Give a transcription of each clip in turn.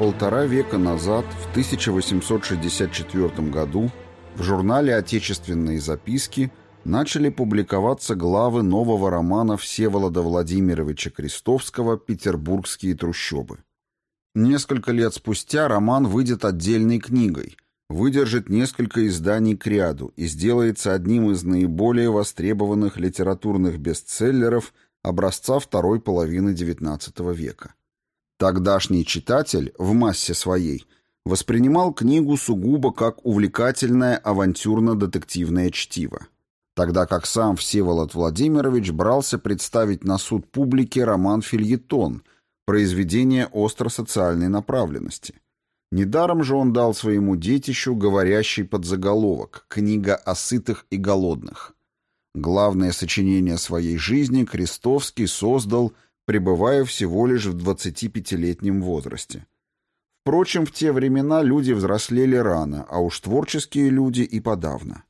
Полтора века назад, в 1864 году, в журнале «Отечественные записки» начали публиковаться главы нового романа Всеволода Владимировича Крестовского «Петербургские трущобы». Несколько лет спустя роман выйдет отдельной книгой, выдержит несколько изданий к ряду и сделается одним из наиболее востребованных литературных бестселлеров образца второй половины XIX века. Тогдашний читатель, в массе своей, воспринимал книгу сугубо как увлекательное авантюрно-детективное чтиво, тогда как сам Всеволод Владимирович брался представить на суд публике роман «Фильетон», произведение остро-социальной направленности. Недаром же он дал своему детищу говорящий подзаголовок «Книга о сытых и голодных». Главное сочинение своей жизни Крестовский создал – пребывая всего лишь в 25-летнем возрасте. Впрочем, в те времена люди взрослели рано, а уж творческие люди и подавно.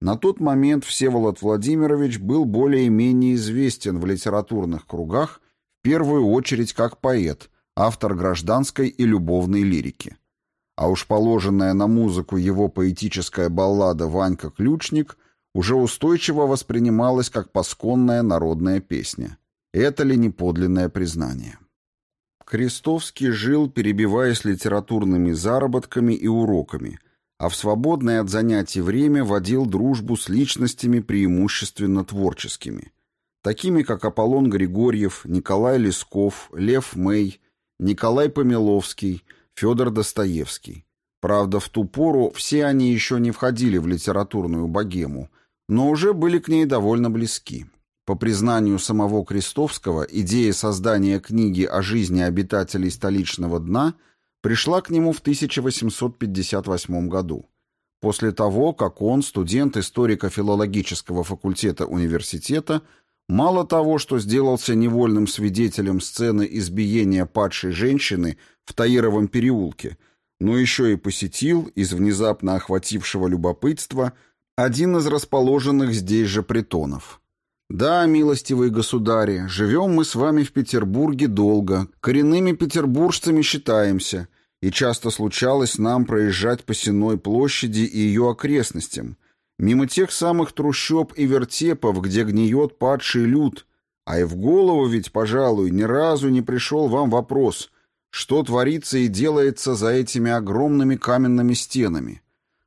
На тот момент Всеволод Владимирович был более-менее известен в литературных кругах в первую очередь как поэт, автор гражданской и любовной лирики. А уж положенная на музыку его поэтическая баллада «Ванька Ключник» уже устойчиво воспринималась как пасконная народная песня. Это ли не подлинное признание? Крестовский жил, перебиваясь литературными заработками и уроками, а в свободное от занятий время водил дружбу с личностями преимущественно творческими, такими как Аполлон Григорьев, Николай Лесков, Лев Мэй, Николай Помиловский, Федор Достоевский. Правда, в ту пору все они еще не входили в литературную богему, но уже были к ней довольно близки. По признанию самого Крестовского, идея создания книги о жизни обитателей столичного дна пришла к нему в 1858 году, после того, как он, студент историко-филологического факультета университета, мало того, что сделался невольным свидетелем сцены избиения падшей женщины в Таировом переулке, но еще и посетил, из внезапно охватившего любопытства, один из расположенных здесь же притонов – да, милостивые государи, живем мы с вами в Петербурге долго, коренными петербуржцами считаемся, и часто случалось нам проезжать по Сенной площади и ее окрестностям, мимо тех самых трущоб и вертепов, где гниет падший люд, а и в голову ведь, пожалуй, ни разу не пришел вам вопрос, что творится и делается за этими огромными каменными стенами.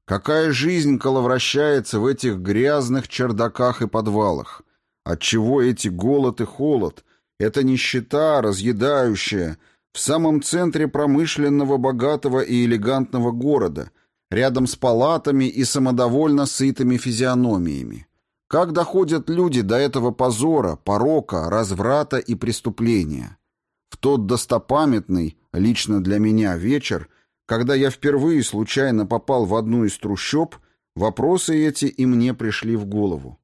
Какая жизнь коловращается в этих грязных чердаках и подвалах? Отчего эти голод и холод, эта нищета, разъедающая, в самом центре промышленного, богатого и элегантного города, рядом с палатами и самодовольно сытыми физиономиями? Как доходят люди до этого позора, порока, разврата и преступления? В тот достопамятный, лично для меня, вечер, когда я впервые случайно попал в одну из трущоб, вопросы эти и мне пришли в голову.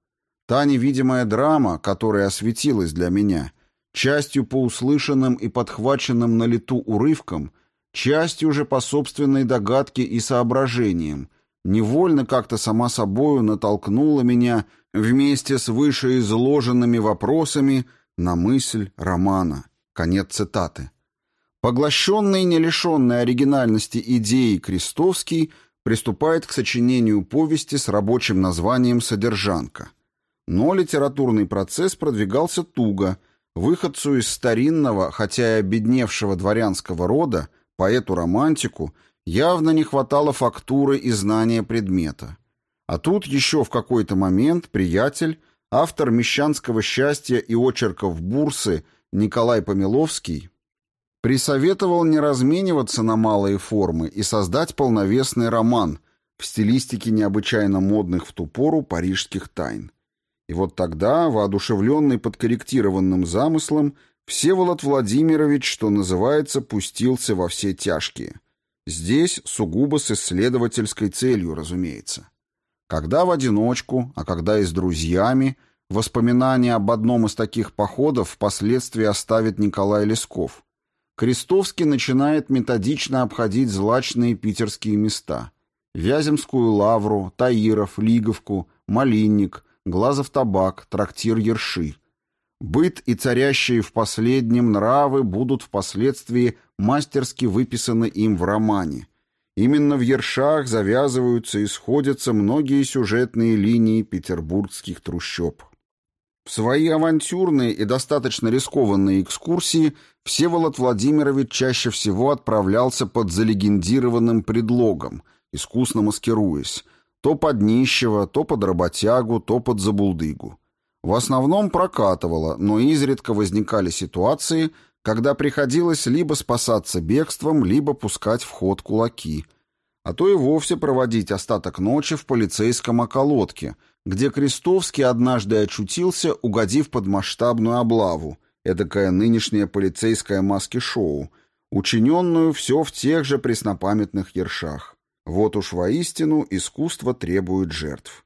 Та невидимая драма, которая осветилась для меня, частью по услышанным и подхваченным на лету урывкам, частью уже по собственной догадке и соображениям, невольно как-то сама собою натолкнула меня вместе с вышеизложенными вопросами на мысль романа. Конец цитаты. Поглощенный не лишенный оригинальности идеи Крестовский приступает к сочинению повести с рабочим названием «Содержанка». Но литературный процесс продвигался туго. Выходцу из старинного, хотя и обедневшего дворянского рода, поэту-романтику, явно не хватало фактуры и знания предмета. А тут еще в какой-то момент приятель, автор «Мещанского счастья» и очерков «Бурсы» Николай Помиловский присоветовал не размениваться на малые формы и создать полновесный роман в стилистике необычайно модных в ту пору парижских тайн. И вот тогда, воодушевленный подкорректированным замыслом, Всеволод Владимирович, что называется, пустился во все тяжкие. Здесь сугубо с исследовательской целью, разумеется. Когда в одиночку, а когда и с друзьями, воспоминания об одном из таких походов впоследствии оставит Николай Лесков. Крестовский начинает методично обходить злачные питерские места. Вяземскую лавру, Таиров, Лиговку, Малинник, Глазов табак, трактир Ерши. Быт и царящие в последнем нравы будут впоследствии мастерски выписаны им в романе. Именно в Ершах завязываются и сходятся многие сюжетные линии петербургских трущоб. В свои авантюрные и достаточно рискованные экскурсии Всеволод Владимирович чаще всего отправлялся под залегендированным предлогом, искусно маскируясь, то под нищего, то под работягу, то под забулдыгу. В основном прокатывало, но изредка возникали ситуации, когда приходилось либо спасаться бегством, либо пускать в ход кулаки, а то и вовсе проводить остаток ночи в полицейском околотке – где Крестовский однажды очутился, угодив под масштабную облаву, эдакое нынешнее полицейское маски-шоу, учиненную все в тех же преснопамятных ершах. Вот уж воистину искусство требует жертв.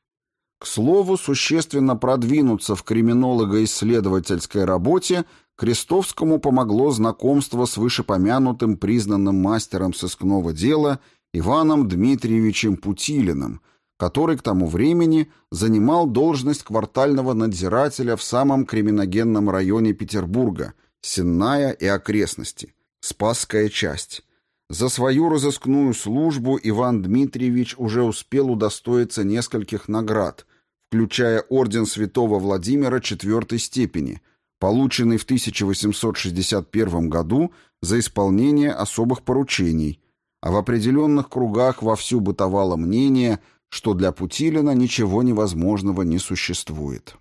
К слову, существенно продвинуться в криминолого-исследовательской работе Крестовскому помогло знакомство с вышепомянутым признанным мастером сыскного дела Иваном Дмитриевичем Путилиным – который к тому времени занимал должность квартального надзирателя в самом криминогенном районе Петербурга, Сенная и окрестности, Спасская часть. За свою разыскную службу Иван Дмитриевич уже успел удостоиться нескольких наград, включая орден святого Владимира четвертой степени, полученный в 1861 году за исполнение особых поручений, а в определенных кругах вовсю бытовало мнение – что для Путилина ничего невозможного не существует.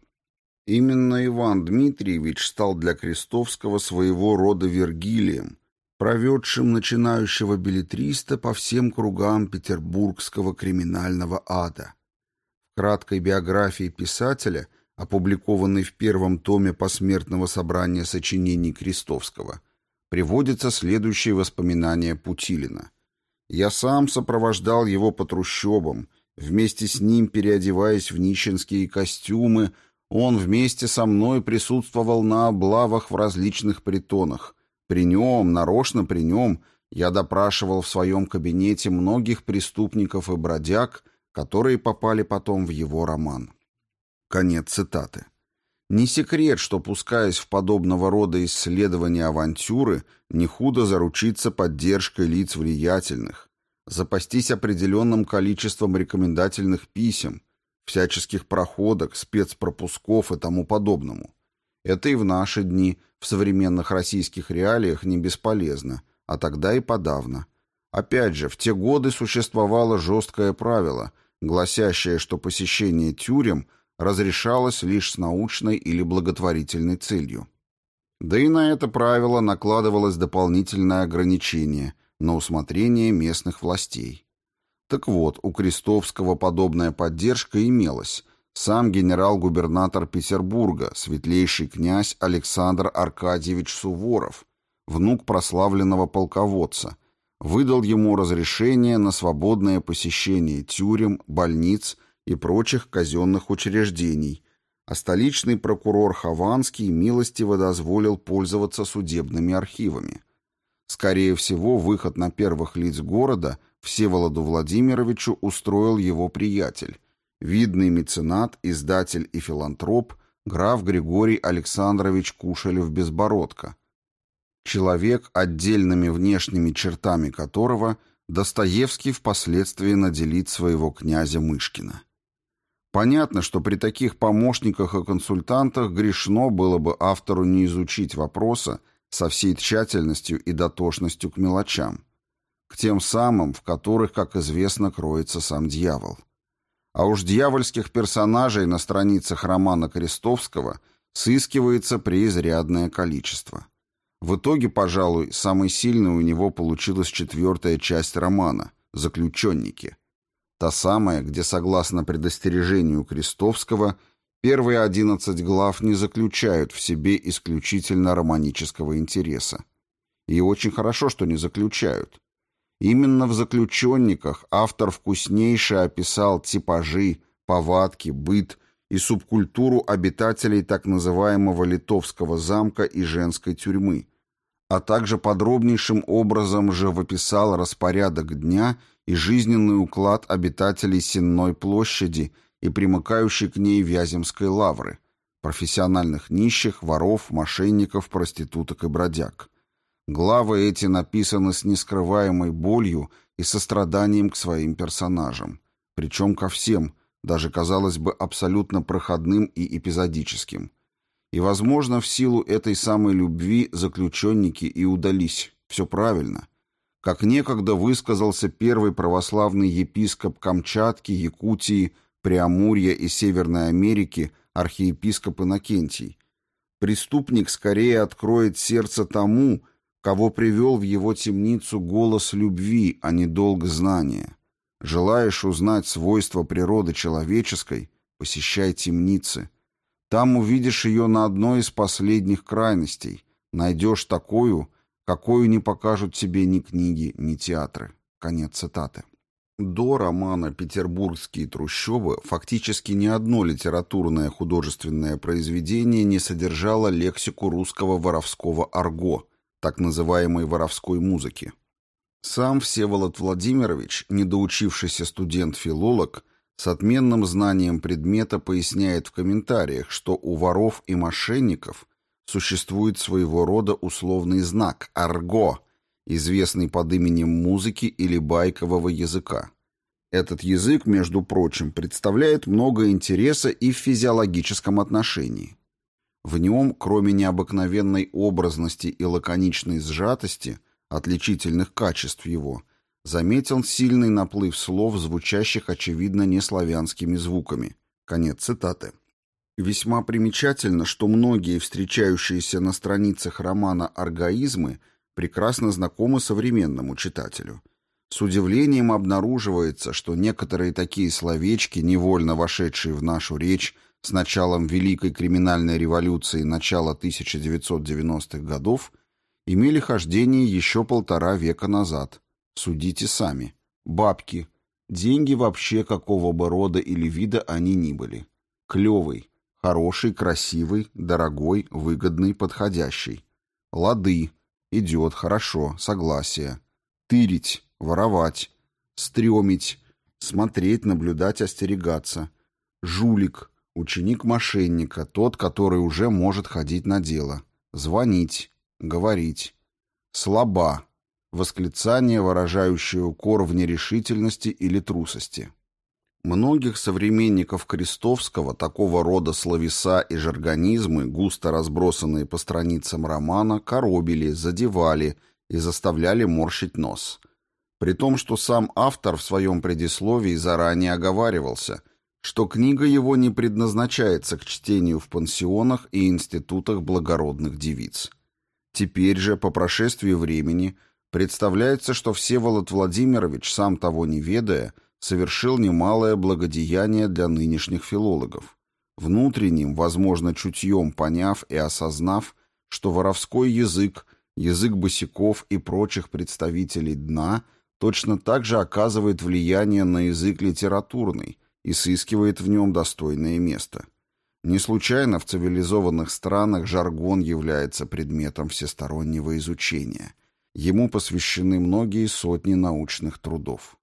Именно Иван Дмитриевич стал для Крестовского своего рода Вергилием, проведшим начинающего билетриста по всем кругам петербургского криминального ада. Краткой биографии писателя, опубликованной в первом томе посмертного собрания сочинений Крестовского, приводится следующее воспоминание Путилина. «Я сам сопровождал его по трущобам, Вместе с ним, переодеваясь в нищенские костюмы, он вместе со мной присутствовал на облавах в различных притонах. При нем, нарочно при нем, я допрашивал в своем кабинете многих преступников и бродяг, которые попали потом в его роман. Конец цитаты. Не секрет, что, пускаясь в подобного рода исследования авантюры, не худо заручиться поддержкой лиц влиятельных, запастись определенным количеством рекомендательных писем, всяческих проходок, спецпропусков и тому подобному. Это и в наши дни, в современных российских реалиях, не бесполезно, а тогда и подавно. Опять же, в те годы существовало жесткое правило, гласящее, что посещение тюрем разрешалось лишь с научной или благотворительной целью. Да и на это правило накладывалось дополнительное ограничение – на усмотрение местных властей. Так вот, у Крестовского подобная поддержка имелась. Сам генерал-губернатор Петербурга, светлейший князь Александр Аркадьевич Суворов, внук прославленного полководца, выдал ему разрешение на свободное посещение тюрем, больниц и прочих казенных учреждений, а столичный прокурор Хованский милостиво дозволил пользоваться судебными архивами. Скорее всего, выход на первых лиц города Всеволоду Владимировичу устроил его приятель, видный меценат, издатель и филантроп, граф Григорий Александрович Кушелев-Безбородко, человек, отдельными внешними чертами которого Достоевский впоследствии наделит своего князя Мышкина. Понятно, что при таких помощниках и консультантах грешно было бы автору не изучить вопроса, со всей тщательностью и дотошностью к мелочам, к тем самым, в которых, как известно, кроется сам дьявол. А уж дьявольских персонажей на страницах романа Крестовского сыскивается преизрядное количество. В итоге, пожалуй, самой сильной у него получилась четвертая часть романа «Заключенники». Та самая, где, согласно предостережению Крестовского, Первые одиннадцать глав не заключают в себе исключительно романического интереса. И очень хорошо, что не заключают. Именно в «Заключенниках» автор вкуснейше описал типажи, повадки, быт и субкультуру обитателей так называемого Литовского замка и женской тюрьмы, а также подробнейшим образом живописал распорядок дня и жизненный уклад обитателей Сенной площади – и примыкающей к ней Вяземской лавры, профессиональных нищих, воров, мошенников, проституток и бродяг. Главы эти написаны с нескрываемой болью и состраданием к своим персонажам, причем ко всем, даже, казалось бы, абсолютно проходным и эпизодическим. И, возможно, в силу этой самой любви заключенники и удались. Все правильно. Как некогда высказался первый православный епископ Камчатки, Якутии, Преамурья и Северной Америки архиепископ Иннокентий. Преступник скорее откроет сердце тому, кого привел в его темницу голос любви, а не долг знания. Желаешь узнать свойства природы человеческой, посещай темницы. Там увидишь ее на одной из последних крайностей, найдешь такую, какую не покажут тебе ни книги, ни театры. Конец цитаты. До романа «Петербургские трущобы» фактически ни одно литературное художественное произведение не содержало лексику русского воровского арго, так называемой воровской музыки. Сам Всеволод Владимирович, недоучившийся студент-филолог, с отменным знанием предмета поясняет в комментариях, что у воров и мошенников существует своего рода условный знак «арго», известный под именем музыки или байкового языка. Этот язык, между прочим, представляет много интереса и в физиологическом отношении. В нем, кроме необыкновенной образности и лаконичной сжатости, отличительных качеств его, заметил сильный наплыв слов, звучащих, очевидно, неславянскими звуками. Конец цитаты. Весьма примечательно, что многие встречающиеся на страницах романа «Аргаизмы» прекрасно знакомы современному читателю. С удивлением обнаруживается, что некоторые такие словечки, невольно вошедшие в нашу речь с началом Великой криминальной революции начала 1990-х годов, имели хождение еще полтора века назад. Судите сами. Бабки. Деньги вообще какого бы рода или вида они ни были. Клевый. Хороший, красивый, дорогой, выгодный, подходящий. Лады. Идет, хорошо, согласие. Тырить, воровать. Стремить, смотреть, наблюдать, остерегаться. Жулик, ученик мошенника, тот, который уже может ходить на дело. Звонить, говорить. Слаба, восклицание, выражающее укор в нерешительности или трусости. Многих современников Крестовского такого рода словеса и жаргонизмы, густо разбросанные по страницам романа, коробили, задевали и заставляли морщить нос. При том, что сам автор в своем предисловии заранее оговаривался, что книга его не предназначается к чтению в пансионах и институтах благородных девиц. Теперь же, по прошествии времени, представляется, что Всеволод Владимирович, сам того не ведая, совершил немалое благодеяние для нынешних филологов. Внутренним, возможно, чутьем поняв и осознав, что воровской язык, язык босиков и прочих представителей дна точно так же оказывает влияние на язык литературный и сыскивает в нем достойное место. Не случайно в цивилизованных странах жаргон является предметом всестороннего изучения. Ему посвящены многие сотни научных трудов.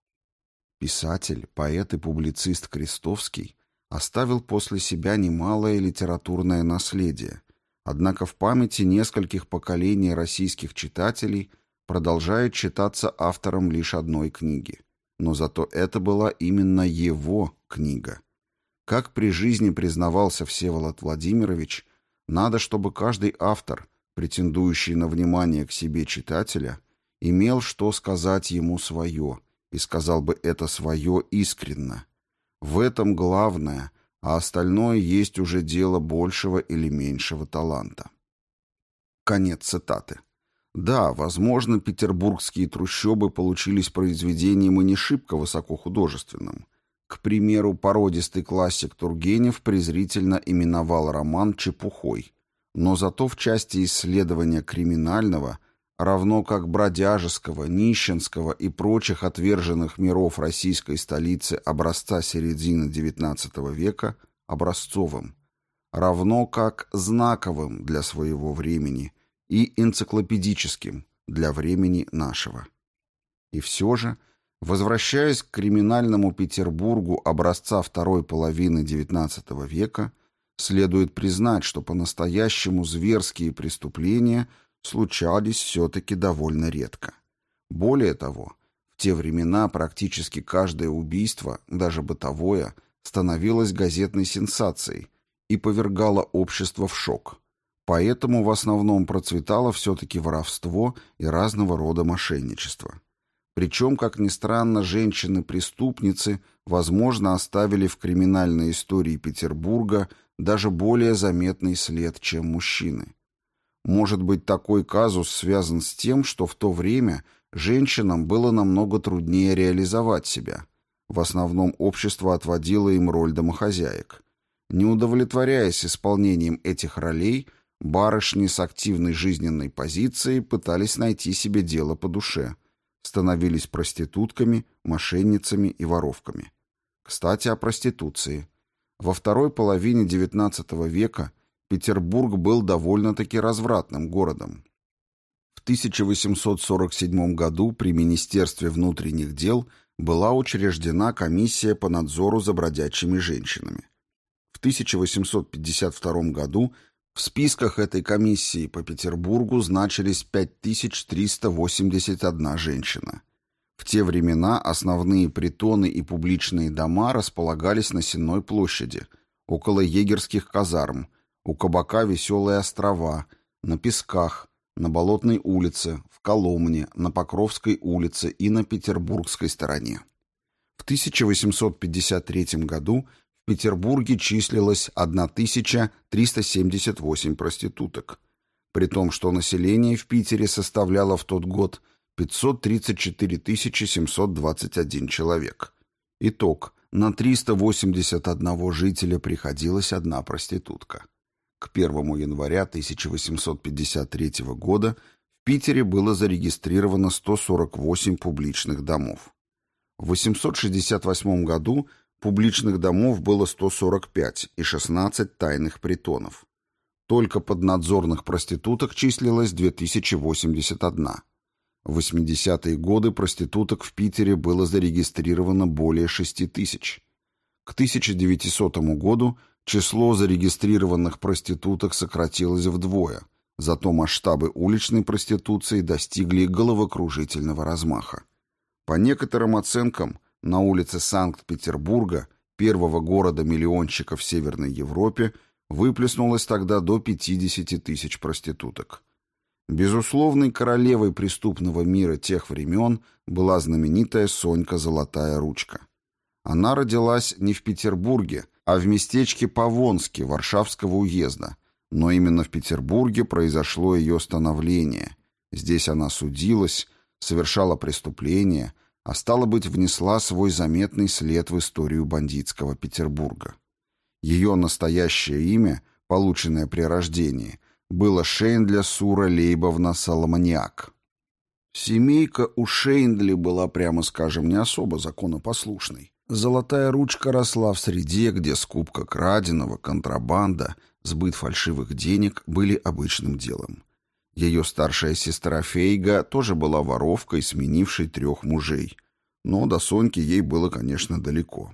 Писатель, поэт и публицист Крестовский оставил после себя немалое литературное наследие, однако в памяти нескольких поколений российских читателей продолжает читаться автором лишь одной книги. Но зато это была именно его книга. Как при жизни признавался Всеволод Владимирович, надо, чтобы каждый автор, претендующий на внимание к себе читателя, имел что сказать ему свое – и сказал бы это свое искренно. В этом главное, а остальное есть уже дело большего или меньшего таланта. Конец цитаты. Да, возможно, петербургские трущобы получились произведением и не шибко высокохудожественным. К примеру, породистый классик Тургенев презрительно именовал роман «чепухой», но зато в части исследования криминального – равно как бродяжеского, нищенского и прочих отверженных миров российской столицы образца середины XIX века образцовым, равно как знаковым для своего времени и энциклопедическим для времени нашего. И все же Возвращаясь к криминальному Петербургу образца второй половины XIX века, следует признать, что по-настоящему зверские преступления случались все-таки довольно редко. Более того, в те времена практически каждое убийство, даже бытовое, становилось газетной сенсацией и повергало общество в шок. Поэтому в основном процветало все-таки воровство и разного рода мошенничество. Причем, как ни странно, женщины-преступницы, возможно, оставили в криминальной истории Петербурга даже более заметный след, чем мужчины. Может быть, такой казус связан с тем, что в то время женщинам было намного труднее реализовать себя. В основном общество отводило им роль домохозяек. Не удовлетворяясь исполнением этих ролей, барышни с активной жизненной позицией пытались найти себе дело по душе – становились проститутками, мошенницами и воровками. Кстати, о проституции. Во второй половине XIX века Петербург был довольно-таки развратным городом. В 1847 году при Министерстве внутренних дел была учреждена комиссия по надзору за бродячими женщинами. В 1852 году в списках этой комиссии по Петербургу значились 5381 женщина. В те времена основные притоны и публичные дома располагались на Сенной площади, около егерских казарм, у кабака «Веселые острова», на Песках, на Болотной улице, в Коломне, на Покровской улице и на Петербургской стороне. В 1853 году Петербурге числилось 1378 проституток, при том, что население в Питере составляло в тот год 534 721 человек. Итог. На 381 жителя приходилась одна проститутка. К 1 января 1853 года в Питере было зарегистрировано 148 публичных домов. В 868 году Публичных домов было 145 и 16 тайных притонов. Только поднадзорных проституток числилось 2081. В 80-е годы проституток в Питере было зарегистрировано более 6 тысяч. К 1900 году число зарегистрированных проституток сократилось вдвое, зато масштабы уличной проституции достигли головокружительного размаха. По некоторым оценкам, на улице Санкт-Петербурга, первого города-миллионщика в Северной Европе, выплеснулось тогда до 50 тысяч проституток. Безусловной королевой преступного мира тех времен была знаменитая Сонька Золотая Ручка. Она родилась не в Петербурге, а в местечке Павонске Варшавского уезда, но именно в Петербурге произошло ее становление. Здесь она судилась, совершала преступления – а стало быть, внесла свой заметный след в историю бандитского Петербурга. Ее настоящее имя, полученное при рождении, было Шейндля Сура Лейбовна Соломониак. Семейка у Шейндли была, прямо скажем, не особо законопослушной. Золотая ручка росла в среде, где скупка краденого, контрабанда, сбыт фальшивых денег были обычным делом. Ее старшая сестра Фейга тоже была воровкой, сменившей трех мужей. Но до Соньки ей было, конечно, далеко.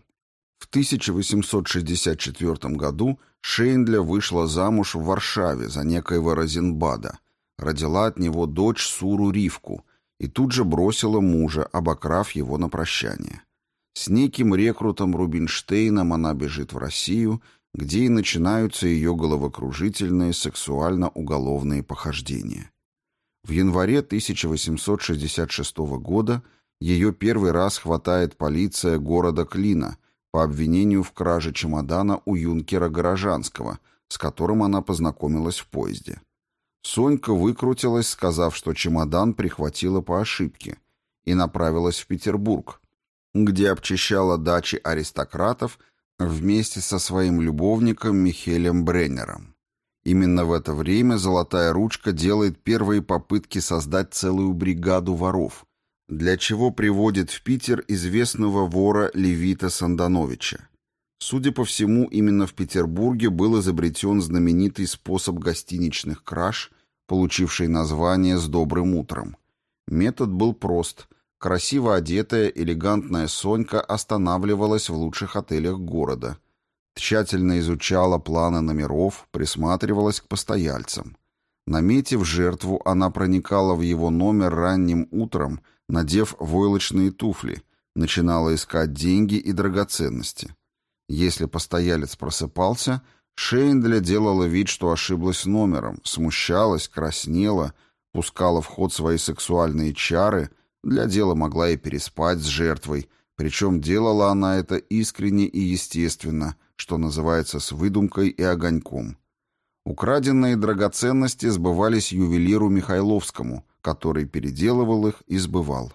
В 1864 году Шейндля вышла замуж в Варшаве за некоего Розенбада, родила от него дочь Суру Ривку и тут же бросила мужа, обокрав его на прощание. С неким рекрутом Рубинштейном она бежит в Россию где и начинаются ее головокружительные сексуально-уголовные похождения. В январе 1866 года ее первый раз хватает полиция города Клина по обвинению в краже чемодана у юнкера Горожанского, с которым она познакомилась в поезде. Сонька выкрутилась, сказав, что чемодан прихватила по ошибке, и направилась в Петербург, где обчищала дачи аристократов вместе со своим любовником Михелем Бреннером. Именно в это время «Золотая ручка» делает первые попытки создать целую бригаду воров, для чего приводит в Питер известного вора Левита Сандановича. Судя по всему, именно в Петербурге был изобретен знаменитый способ гостиничных краж, получивший название «с добрым утром». Метод был прост. Красиво одетая, элегантная Сонька останавливалась в лучших отелях города. Тщательно изучала планы номеров, присматривалась к постояльцам. Наметив жертву, она проникала в его номер ранним утром, надев войлочные туфли, начинала искать деньги и драгоценности. Если постоялец просыпался, Шейндля делала вид, что ошиблась номером, смущалась, краснела, пускала в ход свои сексуальные чары, для дела могла и переспать с жертвой, причем делала она это искренне и естественно, что называется с выдумкой и огоньком. Украденные драгоценности сбывались ювелиру Михайловскому, который переделывал их и сбывал.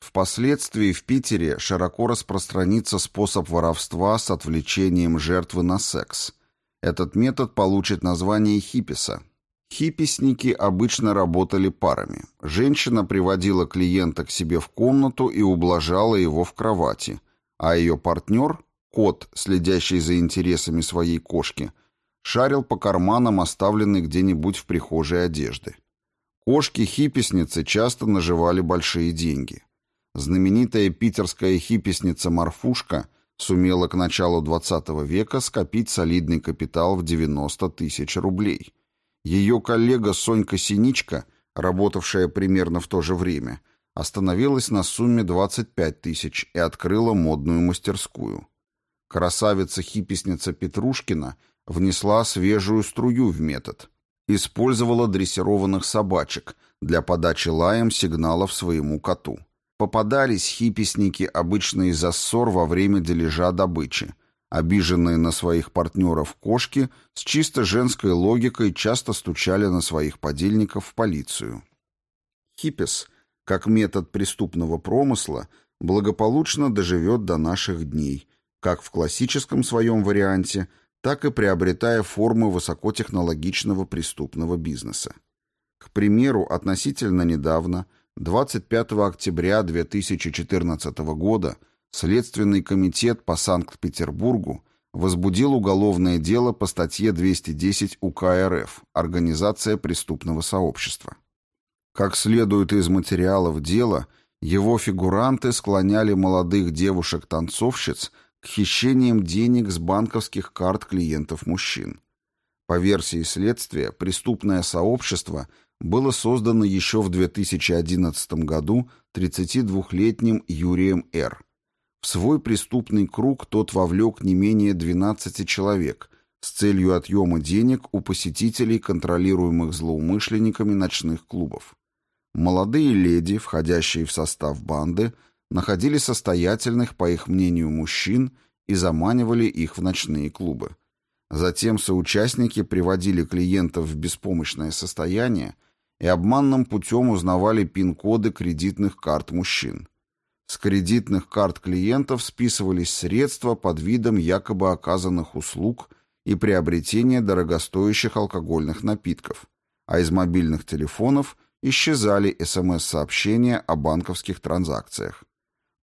Впоследствии в Питере широко распространится способ воровства с отвлечением жертвы на секс. Этот метод получит название хиписа. Хиписники обычно работали парами. Женщина приводила клиента к себе в комнату и ублажала его в кровати, а ее партнер, кот, следящий за интересами своей кошки, шарил по карманам оставленной где-нибудь в прихожей одежды. Кошки-хиписницы часто наживали большие деньги. Знаменитая питерская хиписница Марфушка сумела к началу XX века скопить солидный капитал в 90 тысяч рублей. Ее коллега Сонька Синичка, работавшая примерно в то же время, остановилась на сумме 25 тысяч и открыла модную мастерскую. Красавица-хиписница Петрушкина внесла свежую струю в метод. Использовала дрессированных собачек для подачи лаем сигналов своему коту. Попадались хиписники обычно из-за ссор во время дележа добычи. Обиженные на своих партнеров кошки с чисто женской логикой часто стучали на своих подельников в полицию. Хипис, как метод преступного промысла, благополучно доживет до наших дней, как в классическом своем варианте, так и приобретая формы высокотехнологичного преступного бизнеса. К примеру, относительно недавно – 25 октября 2014 года Следственный комитет по Санкт-Петербургу возбудил уголовное дело по статье 210 УК РФ «Организация преступного сообщества». Как следует из материалов дела, его фигуранты склоняли молодых девушек-танцовщиц к хищениям денег с банковских карт клиентов мужчин. По версии следствия, преступное сообщество – было создано еще в 2011 году 32-летним Юрием Р. Свой преступный круг тот вовлек не менее 12 человек с целью отъема денег у посетителей, контролируемых злоумышленниками ночных клубов. Молодые леди, входящие в состав банды, находили состоятельных, по их мнению, мужчин и заманивали их в ночные клубы. Затем соучастники приводили клиентов в беспомощное состояние и обманным путем узнавали пин-коды кредитных карт мужчин. С кредитных карт клиентов списывались средства под видом якобы оказанных услуг и приобретения дорогостоящих алкогольных напитков, а из мобильных телефонов исчезали СМС-сообщения о банковских транзакциях.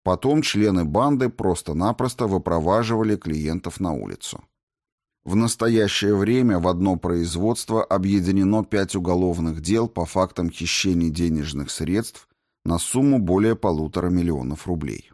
Потом члены банды просто-напросто выпроваживали клиентов на улицу. В настоящее время в одно производство объединено пять уголовных дел по фактам хищения денежных средств на сумму более полутора миллионов рублей.